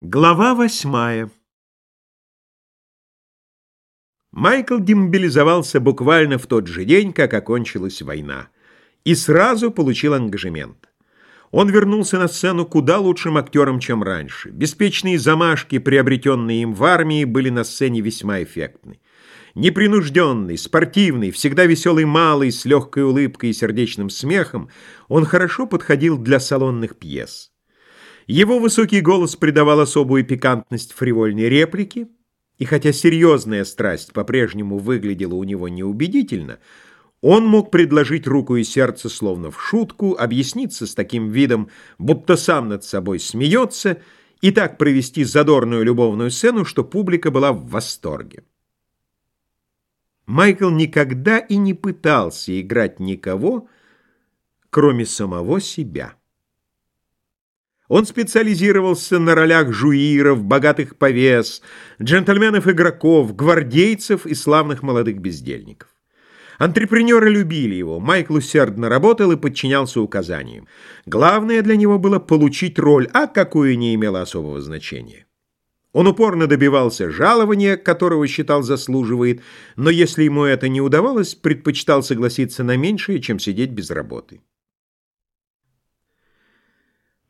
Глава восьмая Майкл демобилизовался буквально в тот же день, как окончилась война, и сразу получил ангажемент. Он вернулся на сцену куда лучшим актером, чем раньше. Беспечные замашки, приобретенные им в армии, были на сцене весьма эффектны. Непринужденный, спортивный, всегда веселый малый, с легкой улыбкой и сердечным смехом, он хорошо подходил для салонных пьес. Его высокий голос придавал особую пикантность фривольной реплике, и хотя серьезная страсть по-прежнему выглядела у него неубедительно, он мог предложить руку и сердце словно в шутку, объясниться с таким видом, будто сам над собой смеется, и так провести задорную любовную сцену, что публика была в восторге. Майкл никогда и не пытался играть никого, кроме самого себя. Он специализировался на ролях жуиров, богатых повес, джентльменов-игроков, гвардейцев и славных молодых бездельников. Антрепренеры любили его, Майкл усердно работал и подчинялся указаниям. Главное для него было получить роль, а какую не имело особого значения. Он упорно добивался жалования, которого считал заслуживает, но если ему это не удавалось, предпочитал согласиться на меньшее, чем сидеть без работы.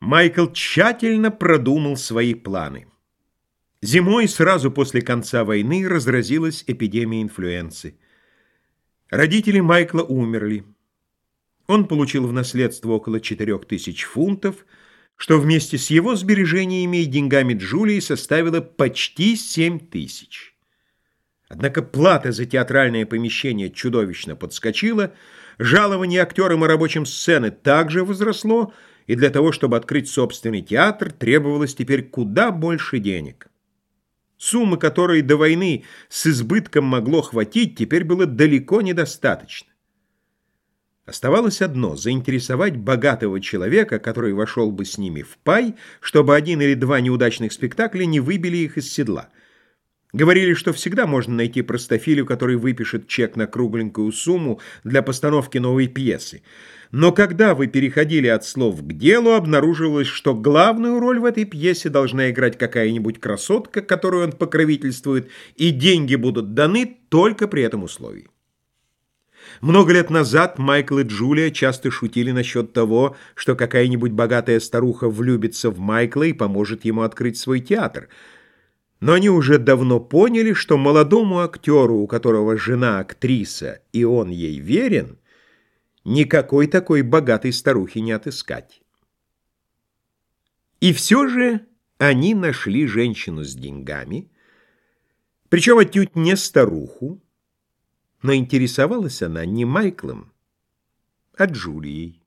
Майкл тщательно продумал свои планы. Зимой, сразу после конца войны, разразилась эпидемия инфлюенции. Родители Майкла умерли. Он получил в наследство около 4000 фунтов, что вместе с его сбережениями и деньгами Джулии составило почти 7000. Однако плата за театральное помещение чудовищно подскочила, жалование актерам и рабочим сцены также возросло, и для того, чтобы открыть собственный театр, требовалось теперь куда больше денег. Суммы, которые до войны с избытком могло хватить, теперь было далеко недостаточно. Оставалось одно — заинтересовать богатого человека, который вошел бы с ними в пай, чтобы один или два неудачных спектакля не выбили их из седла. Говорили, что всегда можно найти простофилю, который выпишет чек на кругленькую сумму для постановки новой пьесы. Но когда вы переходили от слов к делу, обнаруживалось, что главную роль в этой пьесе должна играть какая-нибудь красотка, которую он покровительствует, и деньги будут даны только при этом условии. Много лет назад Майкл и Джулия часто шутили насчет того, что какая-нибудь богатая старуха влюбится в Майкла и поможет ему открыть свой театр – но они уже давно поняли, что молодому актеру, у которого жена актриса, и он ей верен, никакой такой богатой старухи не отыскать. И все же они нашли женщину с деньгами, причем отнюдь не старуху, но интересовалась она не Майклом, а Джулией.